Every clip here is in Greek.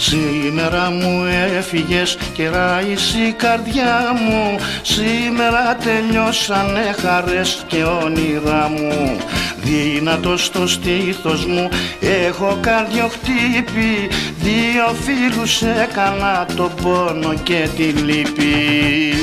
Σήμερα μου έφυγες και ράησε η καρδιά μου. Σήμερα τελειώσανε χαρές και όνειρά μου. Δύνατος στο στήθος μου έχω καρδιοχτύπη. Δύο φίλους έκανα το πόνο και τη λύπη.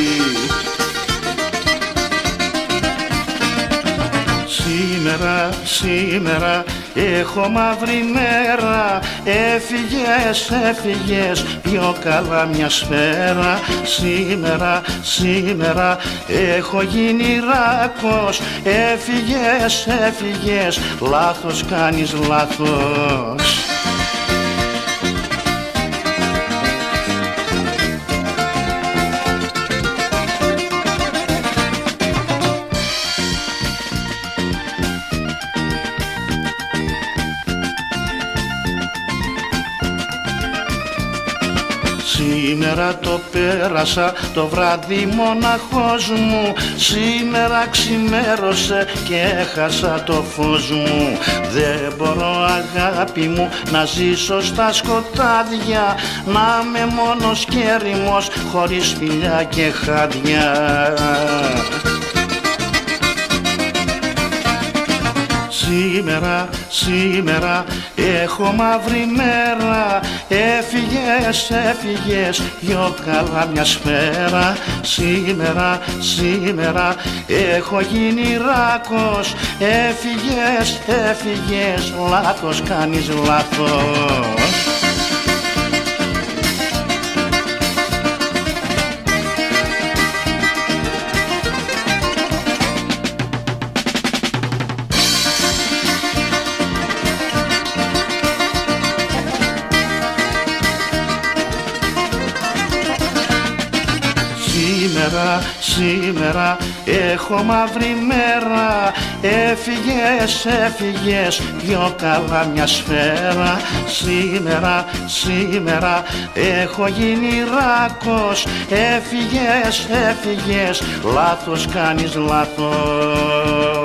Σήμερα, σήμερα έχω μαύρη μέρα Έφυγες, έφυγες πιο καλά μια σφαίρα. Σήμερα, σήμερα έχω γίνει ράκος Έφυγες, έφυγες, λάθος κάνεις λάθος Σήμερα το πέρασα το βράδυ μοναχός μου. Σήμερα ξημέρωσε και έχασα το φως μου. Δεν μπορώ αγάπη μου να ζήσω στα σκοτάδια. Να είμαι μόνος και ερημός χωρίς φιλιά και χάδια Σήμερα, σήμερα έχω μαύρη μέρα. Έφυγες, έφυγες πιο καλά μια σφαίρα. Σήμερα, σήμερα έχω γίνει ράκος. Έφυγες, έφυγες, λάθος κάνεις λάθος Σήμερα, σήμερα έχω μαύρη μέρα. Έφυγες, έφυγες πιο καλά μια σφαίρα. Σήμερα, σήμερα έχω γίνει ράκος. Έφυγες, έφυγες, λάθος κάνεις λάθος